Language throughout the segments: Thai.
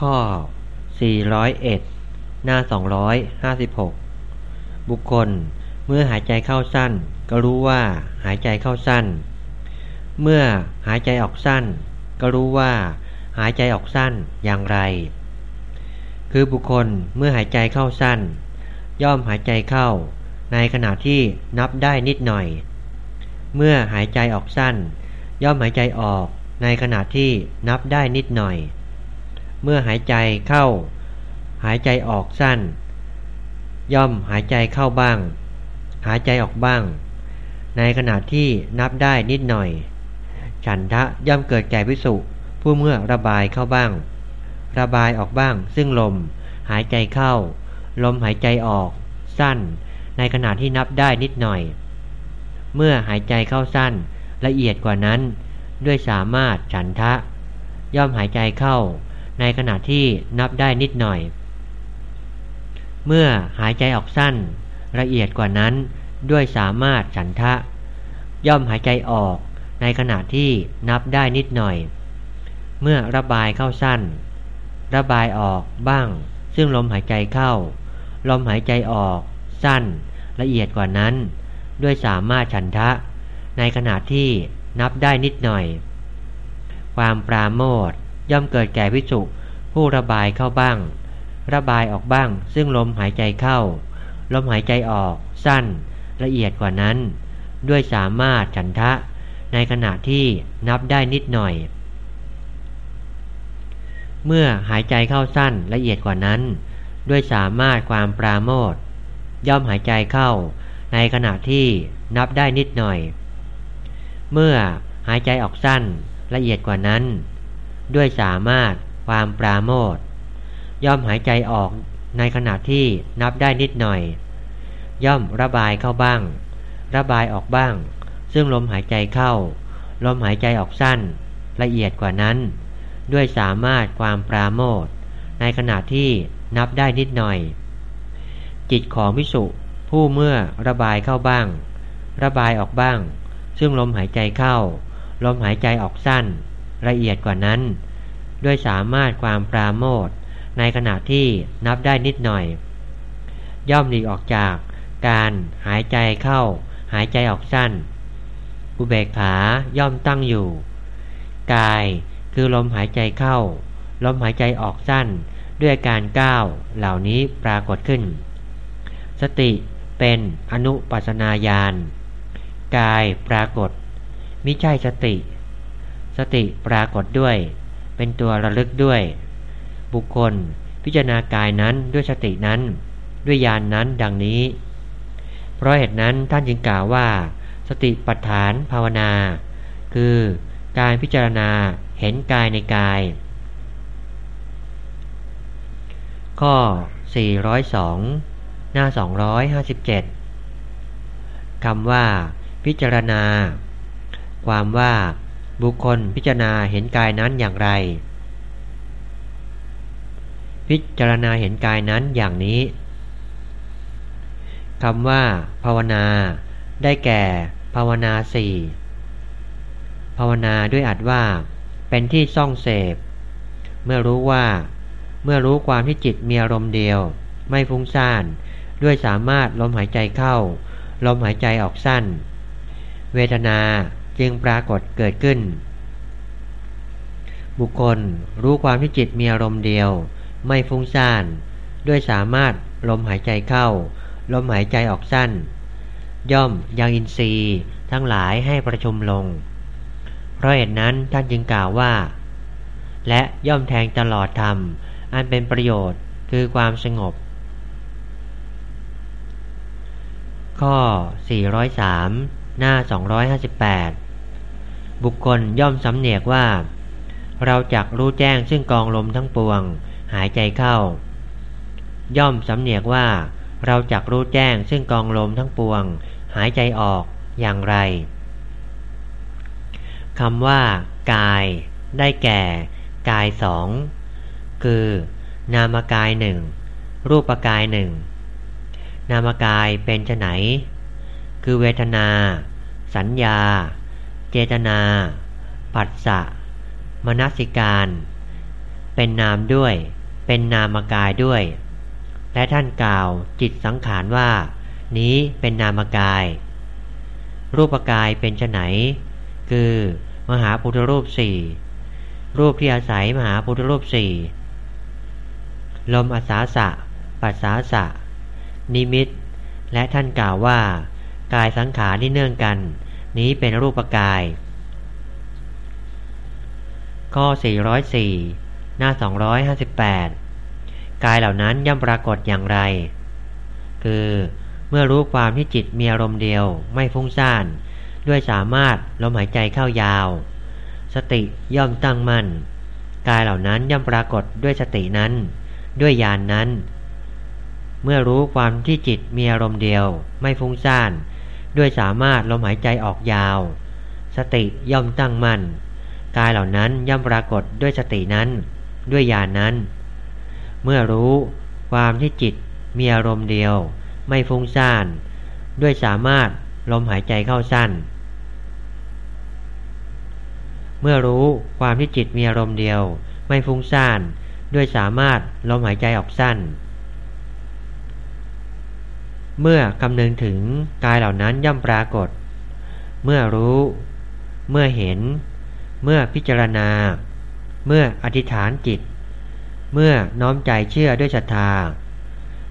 ข้อ 401 หน้า 256 บุคคลเมื่อหายใจเข้าสั้น ก็รู้ว่าหายใจเข้าสั้น เมื่อหายใจออกสั้น ก็รู้ว่าหายใจออกสั้นอย่างไร คือบุคคลเมื่อหายใจเข้าสั้น ย่อมหายใจเข้า ในขณะที่นับได้นิดหน่อย เมื่อหายใจออกสั้น ย่อมหายใจออกในขณะที่นับได้นิดหน่อย เมื่อหายใจเข้า หายใจออกสั้น ย่อมหายใจเข้าบ้าง หายใจออกบ้าง ในขณะที่นับได้นิดหน่อย ฉันทะย่อมเกิดแก่วิสุผู้เมื่อระบายเข้าบ้าง ระบายออกบ้าง ซึ่งลม หายใจเข้า ลมหายใจออก สั้น ในขณะที่นับได้นิดหน่อย เมื่อหายใจเข้าสั้นละเอียดกว่านั้น ด้วยสามารถฉันทะ ย่อมหายใจเข้า ในขณะที่นับได้นิดหน่อย เมื่อหายใจออกสั้น ละเอียดกว่านั้นด้วยสามารถฉันทะ ย่อมหายใจออกในขณะที่นับได้นิดหน่อย เมื่อระบายเข้าสั้น ระบายออกบ้าง ซึ่งลมหายใจเข้า ลมหายใจออก สั้น ละเอียดกว่านั้น ด้วยสามารถฉันทะ ในขณะที่นับได้นิดหน่อย ความปราโมท ย่อมเกิดแก่วิจุผู้ระบายเข้าบ้าง ระบายออกบ้าง ซึ่งลมหายใจเข้า ลมหายใจออก สั้น ละเอียดกว่านั้น ด้วยสามารถฉันทะ ในขณะที่นับได้นิดหน่อย เมื่อหายใจเข้าสั้นละเอียดกว่านั้น ด้วยสามารถความปราโมทย่อมหายใจเข้า ในขณะที่นับได้นิดหน่อย เมื่อหายใจออกสั้นละเอียดกว่านั้น ด้วยสามารถความปราโมทย่อมหายใจออกในขณะที่นับได้นิดหน่อย ย่อมระบายเข้าบ้าง ระบายออกบ้าง ซึ่งลมหายใจเข้า ลมหายใจออกสั้น ละเอียดกว่านั้น ด้วยสามารถความปราโมทในขณะที่นับได้นิดหน่อย จิตของวิสุผู้เมื่อระบายเข้าบ้าง ระบายออกบ้าง ซึ่งลมหายใจเข้า ลมหายใจออกสั้น ละเอียดกว่านั้น ด้วยสามารถความปราโมทในขณะที่นับได้นิดหน่อย ย่อมหลีกออกจากการหายใจเข้า หายใจออกสั้น อุเบกขาย่อมตั้งอยู่ กายคือลมหายใจเข้า ลมหายใจออกสั้นด้วยการก้าวเหล่านี้ปรากฏขึ้น สติเป็นอนุปัสนาญาณกายปรากฏ มิใช่สติ สติปรากฏด้วย เป็นตัวระลึกด้วย บุคคลพิจารณากายนั้นด้วยสตินั้น ด้วยญาณนนั้นดังนี้ เพราะเหตุนั้นท่านจึงกล่าวว่า สติปัฏฐานภาวนา คือการพิจารณาเห็นกายในกาย ข้อ 402 หน้า 257คำว่า พิจารณา ความว่า บุคคลพิจารณาเห็นกายนั้นอย่างไร พิจารณาเห็นกายนั้นอย่างนี้คำว่า ภาวนา ได้แก่ ภาวนาสี่ภาวนาด้วยอัดว่า เป็นที่ซ่องเสพ เมื่อรู้ว่า เมื่อรู้ความที่จิตมีอารมณ์เดียว ไม่ฟุ้งซ่าน ด้วยสามารถลมหายใจเข้า ลมหายใจออกสั้น เวทนา จึงปรากฏเกิดขึ้น บุคคลรู้ความที่จิตมีอารมณ์เดียว ไม่ฟุ้งซ่าน ด้วยสามารถลมหายใจเข้า ลมหายใจออกสั้น ย่อมยังอินทรีย์ทั้งหลายให้ประชุมลง เพราะเหตุนั้นท่านจึงกล่าวว่า และย่อมแทงตลอดธรรม อันเป็นประโยชน์คือความสงบ ข้อ 403 หน้า 258 บุคคลย่อมสำเนียกว่า เราจักรู้แจ้งซึ่งกองลมทั้งปวง หายใจเข้า ย่อมสำเนียกว่า เราจักรู้แจ้งซึ่งกองลมทั้งปวง หายใจออกอย่างไรคำว่า กาย ได้แก่ กายสองคือ นามกายหนึ่งรูปกายหนึ่งนามกายเป็นไนคือเวทนา สัญญา เจตนา ปัสสะ มนสิการ เป็นนามด้วย เป็นนามกายด้วย และท่านกล่าวจิตสังขารว่า นี้เป็นนามกาย รูปกายเป็นไนคือมหาพุทธรูปสี่รูปที่อาศัยมหาพุทธรูปสี่ลมอาสาสะ ปัสสาสะ นิมิต และท่านกล่าวว่า กายสังขารที่เนื่องกัน นี้เป็นรูปกาย ข้อ 404 หน้า 258 กายเหล่านั้นย่อมปรากฏอย่างไร คือเมื่อรู้ความที่จิตมีอารมณ์เดียวไม่ฟุ้งซ่าน ด้วยสามารถลมหายใจเข้ายาว สติย่อมตั้งมั่น กายเหล่านั้นย่อมปรากฏด้วยสตินั้น ด้วยญาณนนั้น เมื่อรู้ความที่จิตมีอารมณ์เดียวไม่ฟุ้งซ่าน ด้วยสามารถลมหายใจออกยาว สติย่อมตั้งมั่น กายเหล่านั้นย่อมปรากฏด้วยสตินั้น ด้วยญาณนนั้น เมื่อรู้ความที่จิตมีอารมณ์เดียว ไม่ฟุ้งซ่าน ด้วยสามารถลมหายใจเข้าสั้น เมื่อรู้ความที่จิตมีอารมณ์เดียว ไม่ฟุ้งซ่าน ด้วยสามารถลมหายใจออกสั้น เมื่อกำนึงถึงกายเหล่านั้นย่อมปรากฏ เมื่อรู้ เมื่อเห็น เมื่อพิจารณา เมื่ออธิษฐานจิต เมื่อน้อมใจเชื่อด้วยศรัทธา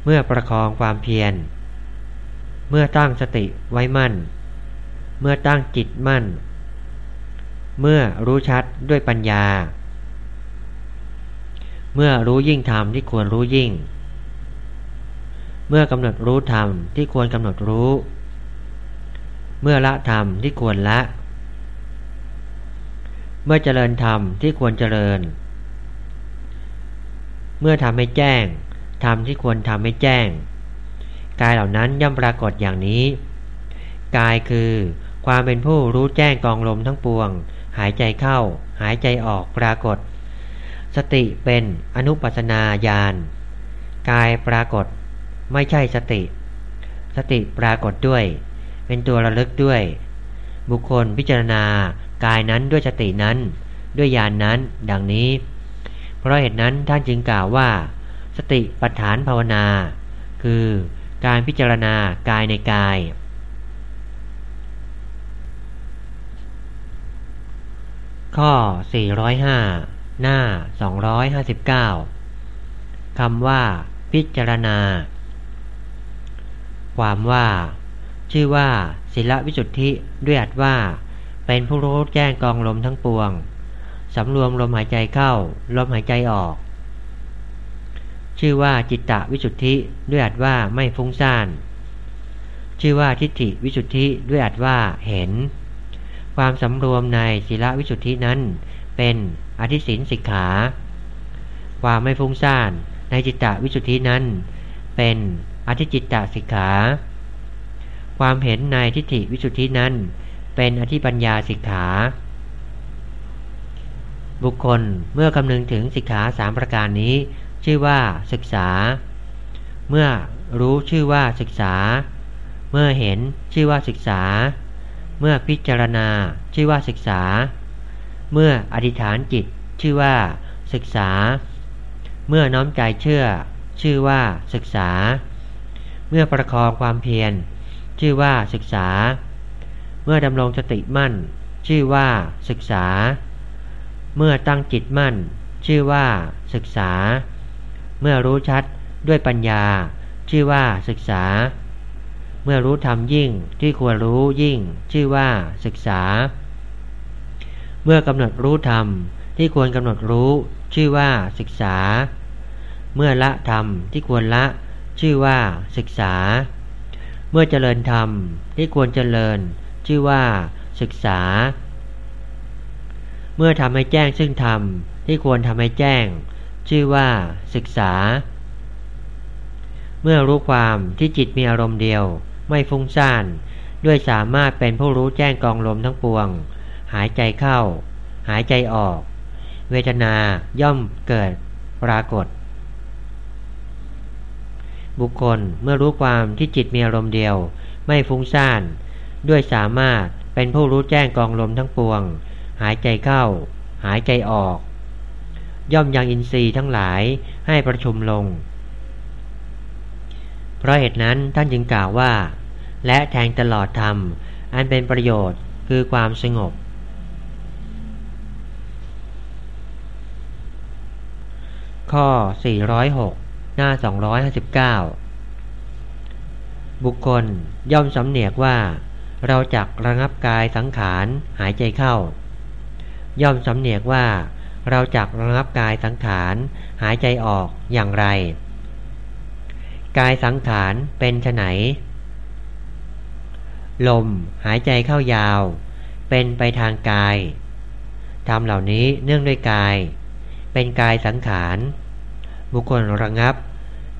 เมื่อประคองความเพียร เมื่อตั้งสติไว้มั่น เมื่อตั้งจิตมั่น เมื่อรู้ชัดด้วยปัญญา เมื่อรู้ยิ่งธรรมที่ควรรู้ยิ่ง เมื่อกำหนดรู้ธรรมที่ควรกำหนดรู้ เมื่อละธรรมที่ควรละ เมื่อเจริญธรรมที่ควรเจริญ เมื่อทำให้แจ้งธรรมที่ควรทำให้แจ้ง กายเหล่านั้นย่อมปรากฏอย่างนี้ กายคือความเป็นผู้รู้แจ้งกองลมทั้งปวง หายใจเข้า หายใจออกปรากฏ สติเป็นอนุปัสนาญาณกายปรากฏ ไม่ใช่สติ สติปรากฏด้วย เป็นตัวระลึกด้วย บุคคลพิจารณากายนั้นด้วยสตินั้น ด้วยญาณนนั้นดังนี้ เพราะเหตุนั้นท่านจึงกล่าวว่า สติปัฏฐานภาวนา คือการพิจารณากายในกาย ข้อ 405 หน้า 259คำว่า พิจารณา ความว่า ชื่อว่าศิลวิสุทธิด้วยอัดว่า เป็นผู้รู้แจ้งกองลมทั้งปวงสำรวมลมหายใจเข้า ลมหายใจออก ชื่อว่าจิตตะวิสุทธิด้วยอัดว่าไม่ฟุ้งซ่านชื่อว่าทิฏฐิวิสุทธิด้วยอัดว่าเห็น ความสำรวมในศีลวิสุทธินั้น เป็นอธิสินสิกขา ความไม่ฟุ้งซ่านในจิตตะวิสุทธินั้น เป็น อธิจิตตสิกขา ความเห็นในทิฏฐิวิสุทธินั้น เป็นอธิปัญญาสิกขา บุคคลเมื่อคำนึงถึงสิกขาสามประการนี้ ชื่อว่าศึกษา เมื่อรู้ชื่อว่าศึกษา เมื่อเห็นชื่อว่าศึกษา เมื่อพิจารณาชื่อว่าศึกษา เมื่ออธิษฐานจิตชื่อว่าศึกษา เมื่อน้อมใจเชื่อ ชื่อว่าศึกษา เมื่อประคองความเพียร ชื่อว่าศึกษา เมื่อดำรงสติมั่น ชื่อว่าศึกษา เมื่อตั้งจิตมั่น ชื่อว่าศึกษา เมื่อรู้ชัดด้วยปัญญา ชื่อว่าศึกษา เมื่อรู้ธรรมยิ่งที่ควรรู้ยิ่ง ชื่อว่าศึกษา เมื่อกำหนดรู้ธรรมที่ควรกำหนดรู้ ชื่อว่าศึกษา เมื่อละธรรมที่ควรละ ชื่อว่าศึกษา เมื่อเจริญธรรมที่ควรเจริญ ชื่อว่าศึกษา เมื่อทำให้แจ้งซึ่งธรรมที่ควรทำให้แจ้ง ชื่อว่าศึกษา เมื่อรู้ความที่จิตมีอารมณ์เดียว ไม่ฟุ้งซ่าน ด้วยสามารถเป็นผู้รู้แจ้งกองลมทั้งปวง หายใจเข้า หายใจออก เวทนาย่อมเกิดปรากฏ บุคคลเมื่อรู้ความที่จิตมีอารมณ์เดียว ไม่ฟุ้งซ่าน ด้วยสามารถเป็นผู้รู้แจ้งกองลมทั้งปวง หายใจเข้า หายใจออก ย่อมยังอินทรีย์ทั้งหลายให้ประชุมลง เพราะเหตุนั้นท่านจึงกล่าวว่า และแทงตลอดธรรม อันเป็นประโยชน์คือความสงบข้อ 406 หน้า 259 บุคคลย่อมสำเนียกว่า เราจักระงับกายสังขารหายใจเข้า ย่อมสำเนียกว่า เราจักระงับกายสังขารหายใจออกอย่างไร กายสังขารเป็นไนลมหายใจเข้ายาว เป็นไปทางกายทำเหล่านี้เนื่องด้วยกาย เป็นกายสังขาร บุคคลระงับ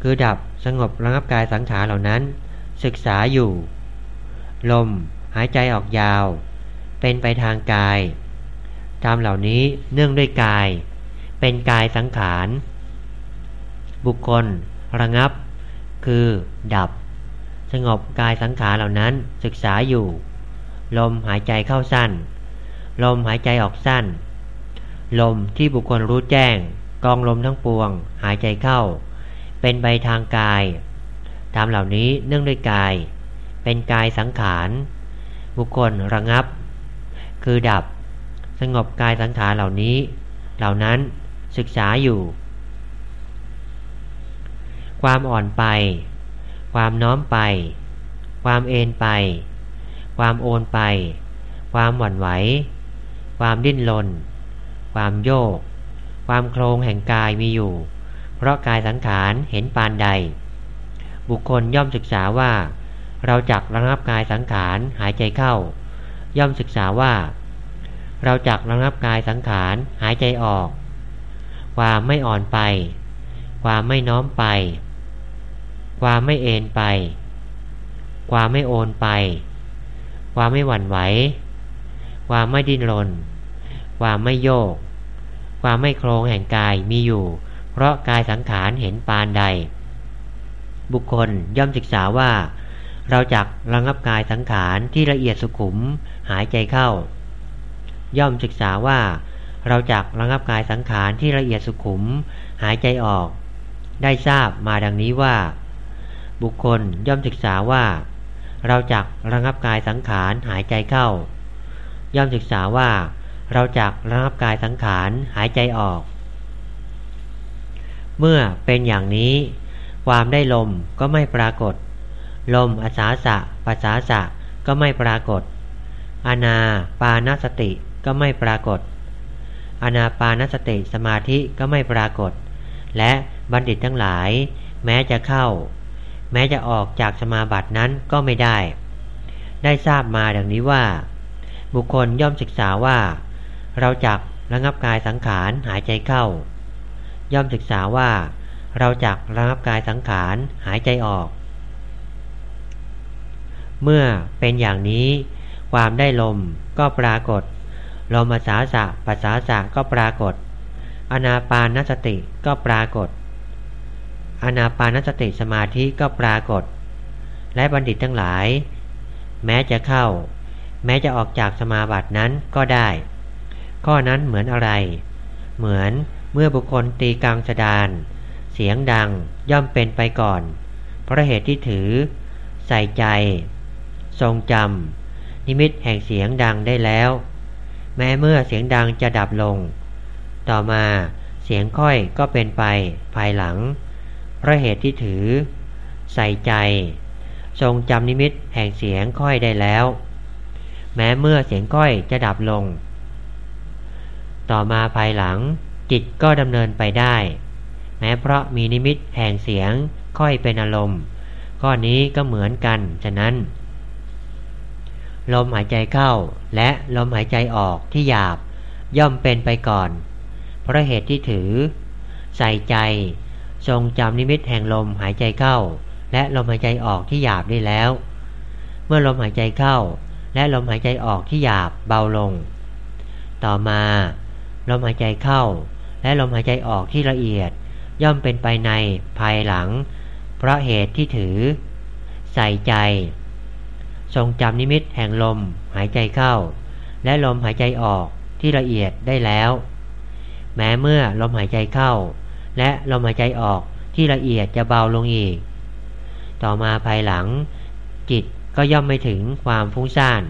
คือดับสงบระงับกายสังขารเหล่านั้น ศึกษาอยู่ ลมหายใจออกยาว เป็นไปทางกายทำเหล่านี้เนื่องด้วยกาย เป็นกายสังขาร บุคคล ระงับ คือ ดับ สงบกายสังขารเหล่านั้นศึกษาอยู่ ลมหายใจเข้าสั้น ลมหายใจออกสั้น ลมที่บุคคลรู้แจ้ง กองลมทั้งปวง หายใจเข้า เป็นไปทางกายทำเหล่านี้เนื่องด้วยกาย เป็นกายสังขาร บุคคลระงับ คือดับ สงบกายสังขารเหล่านี้ เหล่านั้นศึกษาอยู่ ความอ่อนไป ความน้อมไป ความเอ็นไป ความโอนไป ความหวั่นไหว ความดิ้นรนความโยก ความโครงแห่งกายมีอยู่ เพราะกายสังขารเห็นปานใด บุคคลย่อมศึกษาว่า เราจักระงับกายสังขารหายใจเข้า ย่อมศึกษาว่า เราจักระงับกายสังขารหายใจออก ความไม่อ่อนไป ความไม่น้อมไป ความไม่เอ็นไป ความไม่โอนไป ความไม่หวั่นไหว ความไม่ดิ้นรน ความไม่โยก ความไม่โครงแห่งกายมีอยู่ เพราะกายสังขารเห็นปานใด บุคคลย่อมศึกษาว่า เราจักระงับกายสังขารที่ละเอียดสุขุมหายใจเข้า ย่อมศึกษาว่า เราจักระงับกายสังขารที่ละเอียดสุขุมหายใจออก ได้ทราบมาดังนี้ว่า บุคคลย่อมศึกษาว่า เราจักระงับกายสังขารหายใจเข้า ย่อมศึกษาว่า เราจักระงับกายสังขารหายใจออก เมื่อเป็นอย่างนี้ ความได้ลมก็ไม่ปรากฏ ลมอาสาสะปัสสาสะก็ไม่ปรากฏอานาปานสติก็ไม่ปรากฏอานาปานสติสมาธิก็ไม่ปรากฏ และบัณฑิตทั้งหลาย แม้จะเข้า แม้จะออกจากสมาบัตินั้นก็ไม่ได้ ได้ทราบมาดังนี้ว่า บุคคลย่อมศึกษาว่า เราจักระงับกายสังขารหายใจเข้า ย่อมศึกษาว่า เราจักระงับกายสังขารหายใจออก เมื่อเป็นอย่างนี้ ความได้ลมก็ปรากฏ ลมอาสาสะปัสสาสะก็ปรากฏ อนาปานสติก็ปรากฏ อนาปานสติสมาธิก็ปรากฏ และบัณฑิตทั้งหลาย แม้จะเข้า แม้จะออกจากสมาบัตินั้นก็ได้ ข้อนั้นเหมือนอะไร เหมือน เมื่อบุคคลตีกลางสดาน เสียงดังย่อมเป็นไปก่อน เพราะเหตุที่ถือ ใส่ใจ ทรงจำนิมิตแห่งเสียงดังได้แล้ว แม้เมื่อเสียงดังจะดับลง ต่อมาเสียงค่อยก็เป็นไปภายหลัง เพราะเหตุที่ถือ ใส่ใจ ทรงจำนิมิตแห่งเสียงค่อยได้แล้ว แม้เมื่อเสียงค่อยจะดับลง ต่อมาภายหลัง จิตก็ดำเนินไปได้ แม้เพราะมีนิมิตแห่งเสียงค่อยเป็นอารมณ์ ข้อนี้ก็เหมือนกัน ฉะนั้น ลมหายใจเข้าและลมหายใจออกที่หยาบย่อมเป็นไปก่อน เพราะเหตุที่ถือ ใส่ใจ ทรงจำนิมิตแห่งลมหายใจเข้า และลมหายใจออกที่หยาบได้แล้ว เมื่อลมหายใจเข้า และลมหายใจออกที่หยาบเบาลง ต่อมา ลมหายใจเข้า และลมหายใจออกที่ละเอียด ย่อมเป็นไปในภายหลัง เพราะเหตุที่ถือ ใส่ใจ ทรงจำนิมิตแห่งลมหายใจเข้า และลมหายใจออกที่ละเอียดได้แล้วแแม้เมื่อลมหายใจเข้า และลมหายใจออกที่ละเอียดจะเบาลงอีก ต่อมาภายหลัง จิตก็ย่อมไม่ถึงความฟุ้งซ่าน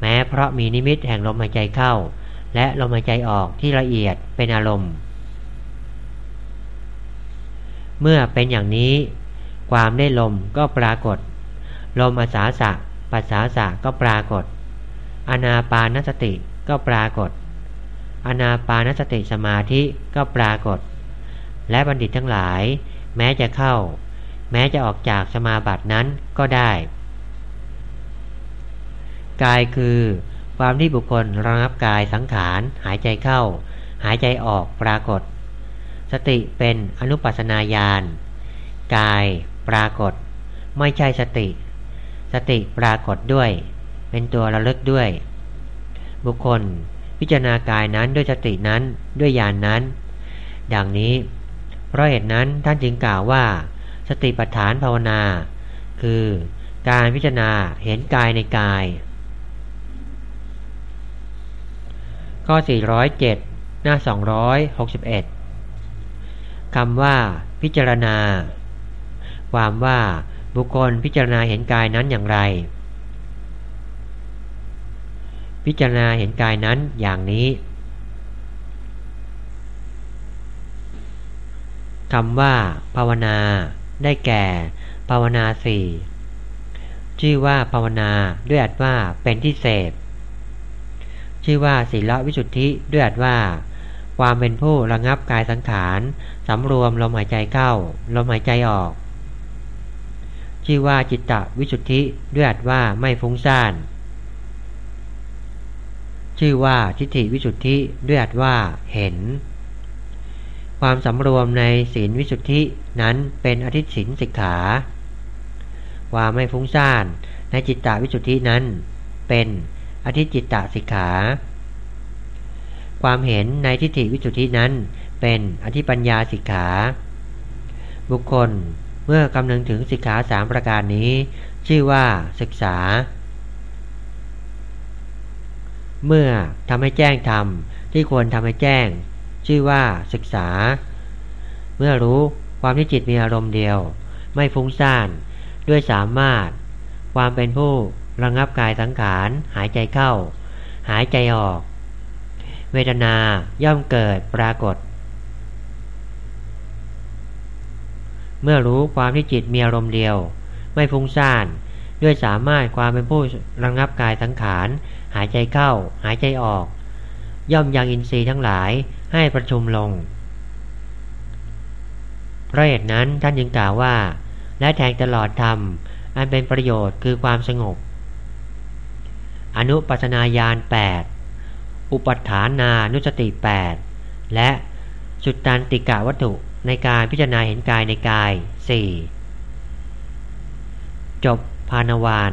แม้เพราะมีนิมิตแห่งลมหายใจเข้า และลมหายใจออกที่ละเอียดเป็นอารมณ์ เมื่อเป็นอย่างนี้ ความได้ลมก็ปรากฏ ลมอาสาสะปัสสาสะก็ปรากฏ อนาปานสติก็ปรากฏ อนาปานสติสมาธิก็ปรากฏ และบัณฑิตทั้งหลาย แม้จะเข้า แม้จะออกจากสมาบัตินั้นก็ได้ กายคือ ความที่บุคคลระงับกายสังขาร หายใจเข้า หายใจออกปรากฏ สติเป็นอนุปัสนาญาณกายปรากฏ ไม่ใช่สติ สติปรากฏด้วย เป็นตัวระลึกด้วย บุคคลพิจารณากายนั้นด้วยสตินั้นด้วยญาณนนั้น ดังนี้ เพราะเหตุนั้นท่านจึงกล่าวว่า สติปัฏฐานภาวนา คือการพิจารณาเห็นกายในกาย ข้อ 407 หน้า 261 คำว่า พิจารณา ความว่าบุคคลพิจารณาเห็นกายนั้นอย่างไร พิจารณาเห็นกายนั้นอย่างนี้คำว่า ภาวนา ได้แก่ ภาวนาสี่ชื่อว่าภาวนาด้วยอัดว่าเป็นที่เสพ ชื่อว่าศีลวิสุทธิด้วยอัดว่า ความเป็นผู้ระงับกายสังขารสำรวมลมหายใจเข้า ลมหายใจออก ชื่อว่าจิตตวิสุทธิด้วยอัดว่าไม่ฟุ้งซ่านชื่อว่าทิฏฐิวิสุทธิด้วยอัดว่าเห็น ความสำรวมในศีลวิสุทธินั้นเป็นอธิศินสิกขาความไม่ฟุ้งซ่านในจิตตวิสุทธินั้นเป็น อธิจิตตสิกขา ความเห็นในทิฏฐิวิสุทธินั้นเป็นอธิปัญญาสิกขา บุคคลเมื่อกำนึงถึงสิกขาสามประการนี้ ชื่อว่าศึกษา เมื่อทำให้แจ้งธรรมที่ควรทำให้แจ้ง ชื่อว่าศึกษา เมื่อรู้ความที่จิตมีอารมณ์เดียว ไม่ฟุ้งซ่าน ด้วยสามารถ ความเป็นผู้ ระงับกายสังขาร หายใจเข้า หายใจออก เวทนาย่อมเกิดปรากฏ เมื่อรู้ความที่จิตมีอารมณ์เดียว ไม่ฟุ้งซ่าน ด้วยสามารถความเป็นผู้ระงับกายสังขาร หายใจเข้า หายใจออก ย่อมยังอินทรีย์ทั้งหลายให้ประชุมลงเพราะเหตุนั้นท่านยังกล่าวว่า และแทงตลอดธรรมอันเป็นประโยชน์คือความสงบ อนุปัสนาญาณ 8 อุปัฏฐานานุสติ 8 และสุดตันติกะวัตถุในการพิจารณาเห็นกายในกาย 4 จบพานวาน